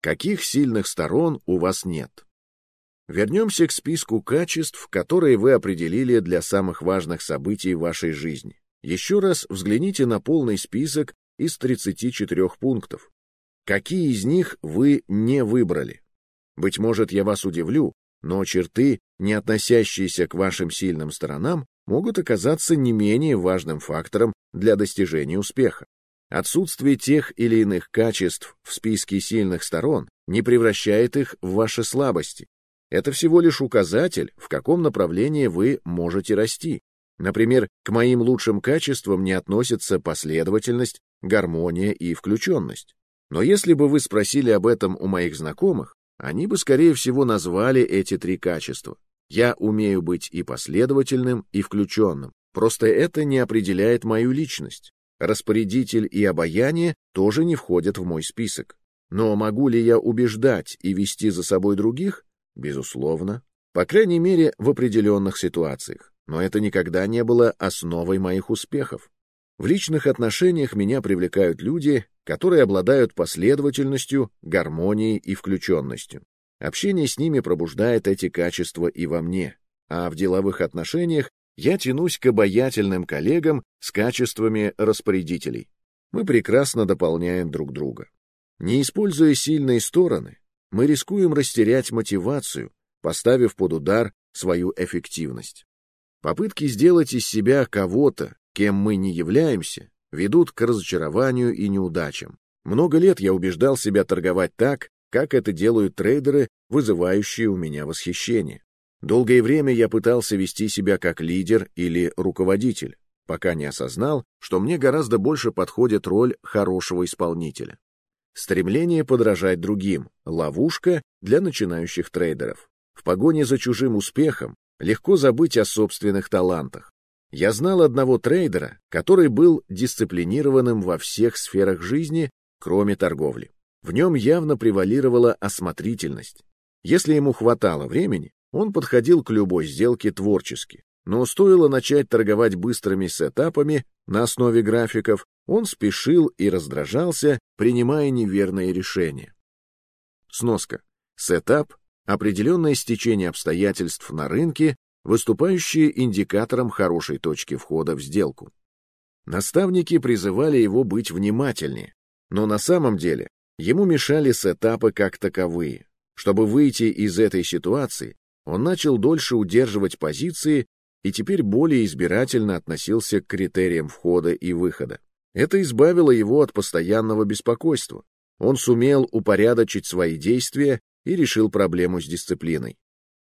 каких сильных сторон у вас нет. Вернемся к списку качеств, которые вы определили для самых важных событий в вашей жизни. Еще раз взгляните на полный список из 34 пунктов. Какие из них вы не выбрали? Быть может, я вас удивлю, но черты, не относящиеся к вашим сильным сторонам, могут оказаться не менее важным фактором для достижения успеха. Отсутствие тех или иных качеств в списке сильных сторон не превращает их в ваши слабости. Это всего лишь указатель, в каком направлении вы можете расти. Например, к моим лучшим качествам не относятся последовательность, гармония и включенность. Но если бы вы спросили об этом у моих знакомых, они бы, скорее всего, назвали эти три качества. Я умею быть и последовательным, и включенным. Просто это не определяет мою личность. Распорядитель и обаяние тоже не входят в мой список. Но могу ли я убеждать и вести за собой других? Безусловно. По крайней мере, в определенных ситуациях. Но это никогда не было основой моих успехов. В личных отношениях меня привлекают люди, которые обладают последовательностью, гармонией и включенностью. Общение с ними пробуждает эти качества и во мне, а в деловых отношениях я тянусь к обаятельным коллегам с качествами распорядителей. Мы прекрасно дополняем друг друга. Не используя сильные стороны, мы рискуем растерять мотивацию, поставив под удар свою эффективность. Попытки сделать из себя кого-то, кем мы не являемся, ведут к разочарованию и неудачам. Много лет я убеждал себя торговать так, как это делают трейдеры, вызывающие у меня восхищение. Долгое время я пытался вести себя как лидер или руководитель, пока не осознал, что мне гораздо больше подходит роль хорошего исполнителя. Стремление подражать другим – ловушка для начинающих трейдеров. В погоне за чужим успехом легко забыть о собственных талантах. Я знал одного трейдера, который был дисциплинированным во всех сферах жизни, кроме торговли. В нем явно превалировала осмотрительность. Если ему хватало времени, он подходил к любой сделке творчески. Но стоило начать торговать быстрыми сетапами на основе графиков, он спешил и раздражался, принимая неверные решения. Сноска. Сетап — определенное стечение обстоятельств на рынке, выступающее индикатором хорошей точки входа в сделку. Наставники призывали его быть внимательнее, но на самом деле Ему мешали сетапы как таковые. Чтобы выйти из этой ситуации, он начал дольше удерживать позиции и теперь более избирательно относился к критериям входа и выхода. Это избавило его от постоянного беспокойства. Он сумел упорядочить свои действия и решил проблему с дисциплиной.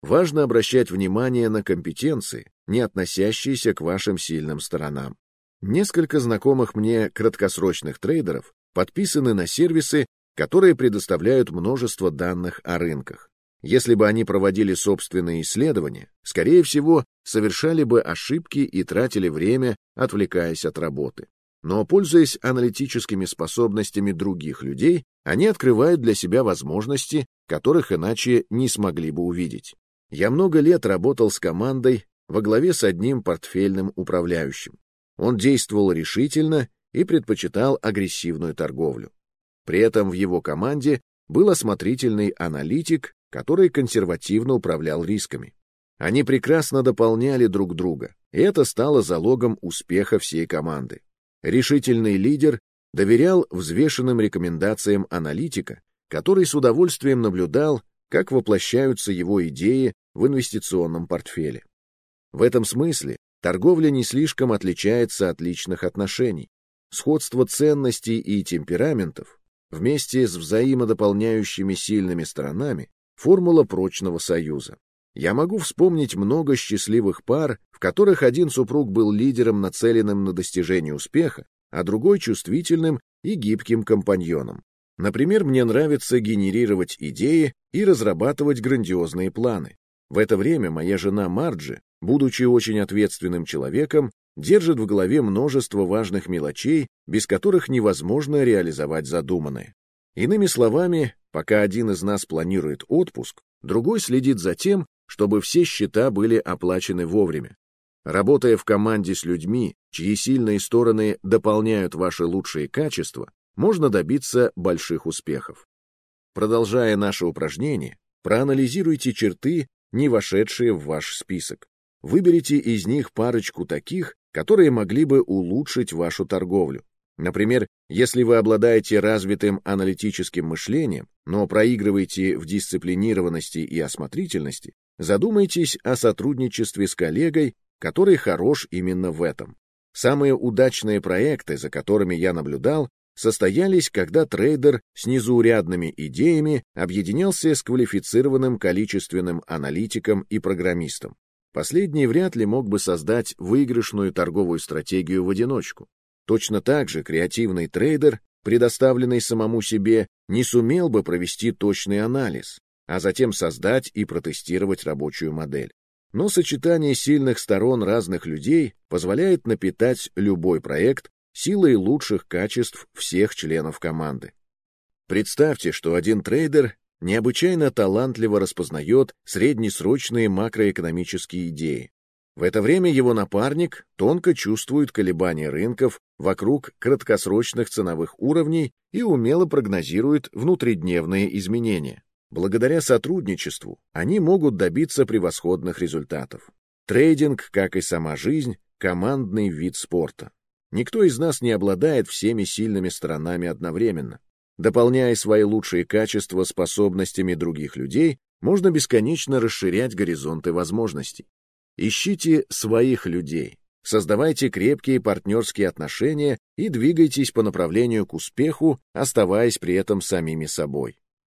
Важно обращать внимание на компетенции, не относящиеся к вашим сильным сторонам. Несколько знакомых мне краткосрочных трейдеров подписаны на сервисы, которые предоставляют множество данных о рынках. Если бы они проводили собственные исследования, скорее всего, совершали бы ошибки и тратили время, отвлекаясь от работы. Но, пользуясь аналитическими способностями других людей, они открывают для себя возможности, которых иначе не смогли бы увидеть. Я много лет работал с командой во главе с одним портфельным управляющим. Он действовал решительно и предпочитал агрессивную торговлю. При этом в его команде был осмотрительный аналитик, который консервативно управлял рисками. Они прекрасно дополняли друг друга, и это стало залогом успеха всей команды. Решительный лидер доверял взвешенным рекомендациям аналитика, который с удовольствием наблюдал, как воплощаются его идеи в инвестиционном портфеле. В этом смысле торговля не слишком отличается от личных отношений. Сходство ценностей и темпераментов вместе с взаимодополняющими сильными сторонами формула прочного союза. Я могу вспомнить много счастливых пар, в которых один супруг был лидером, нацеленным на достижение успеха, а другой чувствительным и гибким компаньоном. Например, мне нравится генерировать идеи и разрабатывать грандиозные планы. В это время моя жена Марджи, будучи очень ответственным человеком, держит в голове множество важных мелочей, без которых невозможно реализовать задуманное. Иными словами, пока один из нас планирует отпуск, другой следит за тем, чтобы все счета были оплачены вовремя. Работая в команде с людьми, чьи сильные стороны дополняют ваши лучшие качества, можно добиться больших успехов. Продолжая наше упражнение, проанализируйте черты, не вошедшие в ваш список. Выберите из них парочку таких, которые могли бы улучшить вашу торговлю. Например, если вы обладаете развитым аналитическим мышлением, но проигрываете в дисциплинированности и осмотрительности, задумайтесь о сотрудничестве с коллегой, который хорош именно в этом. Самые удачные проекты, за которыми я наблюдал, состоялись, когда трейдер с незаурядными идеями объединялся с квалифицированным количественным аналитиком и программистом. Последний вряд ли мог бы создать выигрышную торговую стратегию в одиночку. Точно так же креативный трейдер, предоставленный самому себе, не сумел бы провести точный анализ, а затем создать и протестировать рабочую модель. Но сочетание сильных сторон разных людей позволяет напитать любой проект силой лучших качеств всех членов команды. Представьте, что один трейдер необычайно талантливо распознает среднесрочные макроэкономические идеи. В это время его напарник тонко чувствует колебания рынков вокруг краткосрочных ценовых уровней и умело прогнозирует внутридневные изменения. Благодаря сотрудничеству они могут добиться превосходных результатов. Трейдинг, как и сама жизнь, командный вид спорта. Никто из нас не обладает всеми сильными сторонами одновременно. Дополняя свои лучшие качества способностями других людей, можно бесконечно расширять горизонты возможностей. Ищите своих людей, создавайте крепкие партнерские отношения и двигайтесь по направлению к успеху, оставаясь при этом самими собой.